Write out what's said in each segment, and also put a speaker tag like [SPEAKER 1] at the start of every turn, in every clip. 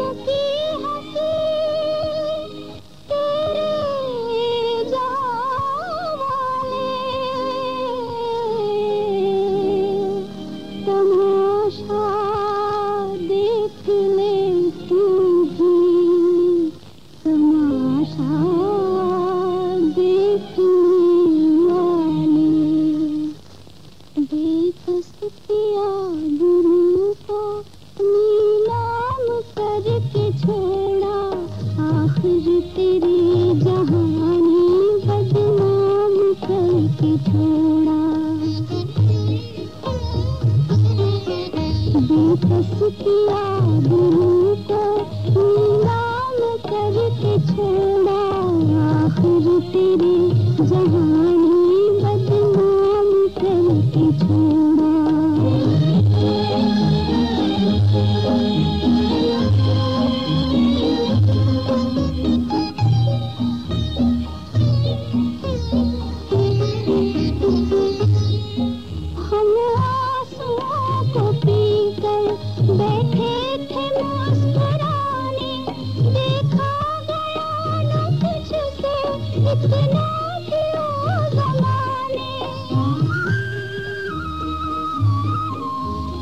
[SPEAKER 1] okay करके छोड़ा, आखिर तेरी जहानी बदनाम करके छोड़ा। बेकस किया गुरु को नीलाम करके छोड़ा, आखिर तेरी जहानी बदनाम करके छोड़ा।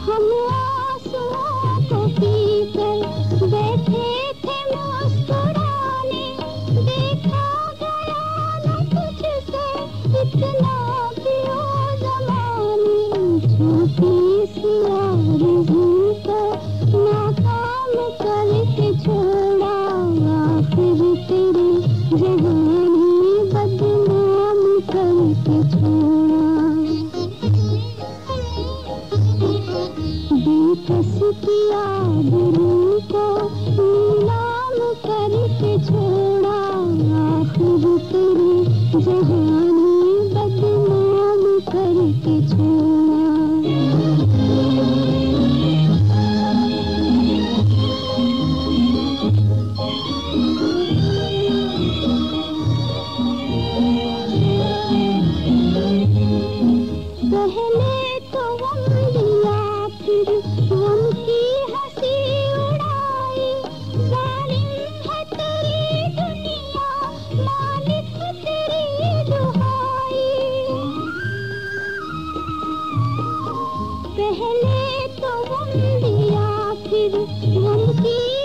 [SPEAKER 1] हम करके छोड़ा बेकस गुरु को नीलाम करके छोड़ा आखिर तेरी जहानी बदनाम करके छोड़ा। पहले तो गम लिया फिर गम की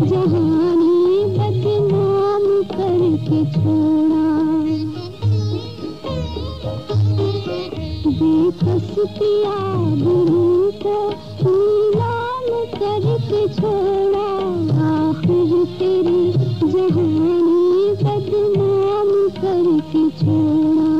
[SPEAKER 1] जहानी बदनाम करके छोड़ा। बेकस किया गुरु को नीलाम करके छोड़ा। आखिर तेरी जहानी बदनाम करके छोड़ा।